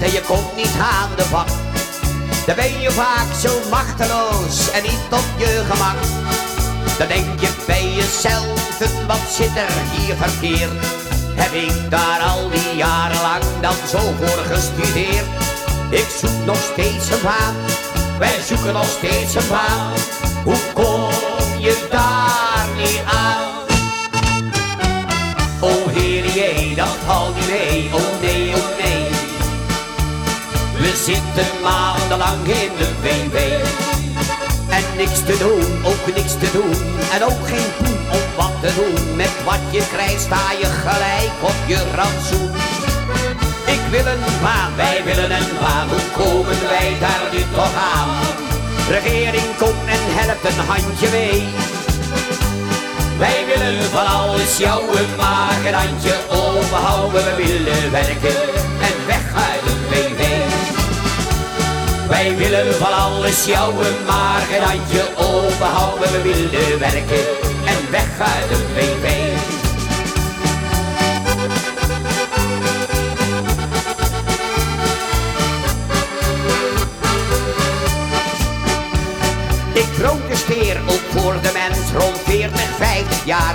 en je komt niet aan de bak. Dan ben je vaak zo machteloos en niet op je gemak. Dan denk je bij jezelf, wat zit er hier verkeerd? Heb ik daar al die jaren lang dan zo voor gestudeerd? Ik zoek nog steeds een baan, wij zoeken nog steeds een baan. Hoe zitten maandenlang in de WW. En niks te doen, ook niks te doen. En ook geen poen om wat te doen. Met wat je krijgt sta je gelijk op je rantsoen. Ik wil een baan, wij willen een baan. Hoe komen wij daar nu toch aan? Regering, kom en help een handje mee. Wij willen van alles jouwen, maar een handje overhouden. We willen werken en weg uit de WW. Wij willen van alles jouwen, maar geen handje overhouden. We willen werken en weg uit de WW. Ik protesteer ook voor de mens rond 40, 50 jaar.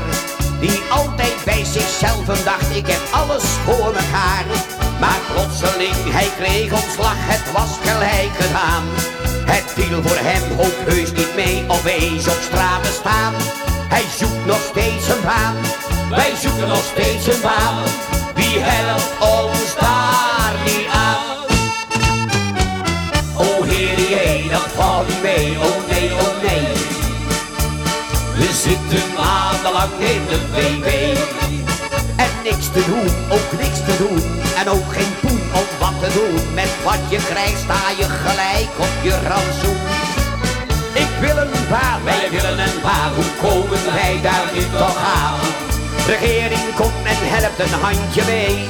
Die altijd bij zichzelf dacht, ik heb alles voor mekaar. Hij kreeg ontslag, het was gelijk gedaan. Het viel voor hem ook heus niet mee of wees op straat staan. Hij zoekt nog steeds een baan, wij zoeken nog steeds een baan. Wie helpt ons daar niet aan? Oh heer, jee, dat valt niet mee, oh nee, oh nee. We zitten maandenlang in de WW. En niks te doen, ook niks wat je krijgt sta je gelijk op je rantsoen. Ik wil een baan, wij willen een baan. Hoe komen wij daar nu toch aan? Regering, kom en help een handje mee.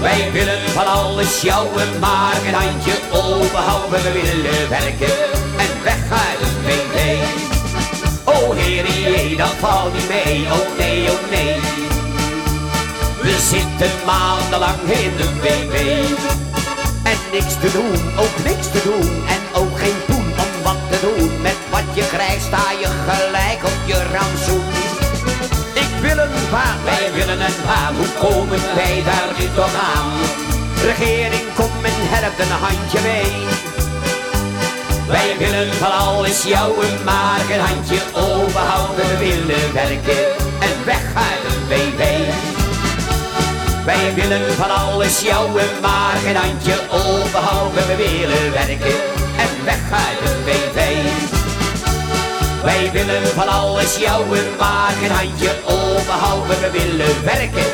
Wij willen van alles jouwen, maar een handje overhouden. We willen werken en weg uit het WW. Oh heer, dat valt niet mee, oh nee, oh nee. We zitten maandenlang in de WW. En niks te doen, ook niks te doen. En ook geen poen om wat te doen. Met wat je krijgt sta je gelijk op je rantsoen. Ik wil een baan, wij willen een baan. Hoe komen wij daar nu toch aan? Regering, kom en help een handje mee. Wij willen van alles jouwen, maar geen handje overhouden. We willen werken en weg uit WW. Wij willen van alles jouwen, maar geen handje overhouden. We willen werken en weg uit het WW. Wij willen van alles jouwen, maar geen handje overhouden. We willen werken